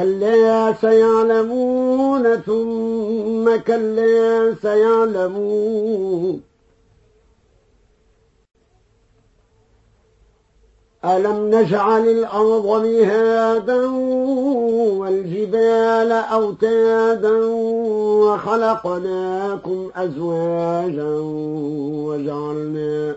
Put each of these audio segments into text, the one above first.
كلا سيعلمون ثم كلا سيعلمون. ألم نجعل الأرض مهادا والجبال أوتادا وخلقناكم أزواجا وجعلنا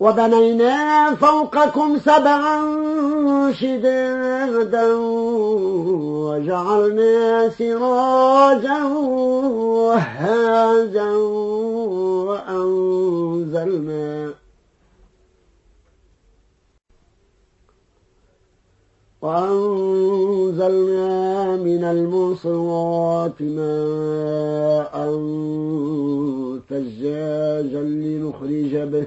وبنينا فوقكم سبعا شدادا وجعلنا سراجا وهاجا وأنزلنا وأنزلنا من المصرات ماء ثجاجا لنخرج به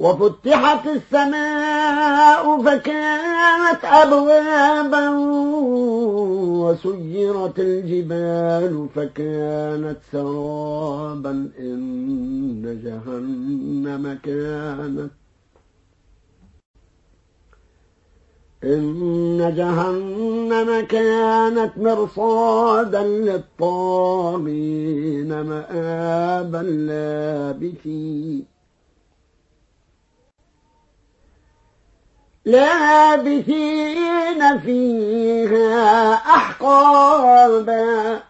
وفتحت السماء فكانت أبوابا وسيرت الجبال فكانت سرابا إن جهنم كانت إن جهنم كانت مرصادا للطاغين مآبا لابثين لابثين فيها أحقابا.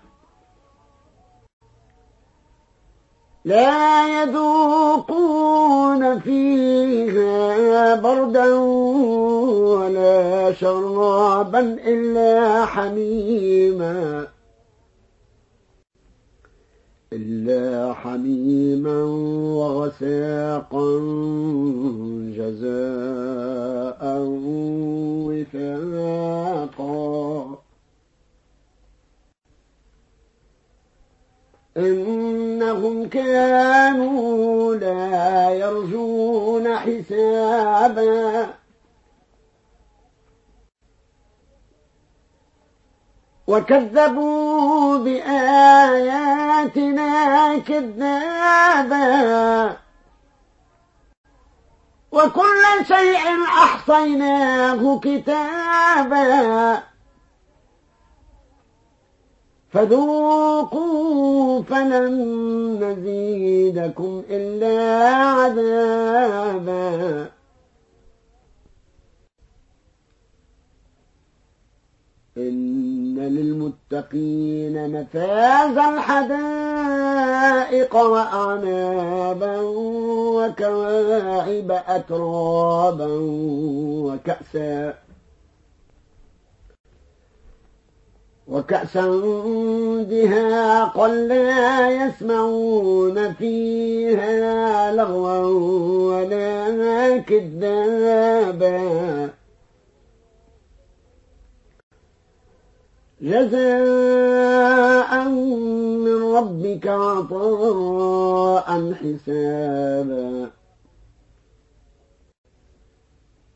لا يذوقون فيها بردا ولا شرابا إلا حميما. إلا حميما وغساقا كانوا لا يرجون حسابا. وكذبوا بآياتنا كذابا. وكل شيء أحصيناه كتابا. فذوقوا فلن نزيدكم إلا عذابا. إن للمتقين مفازا حدائق وأعنابا وكواعب أترابا وكأسا. وكأسا دهاقا لا يسمعون فيها لغوا ولا كذابا. جزاء من ربك عطاء حسابا.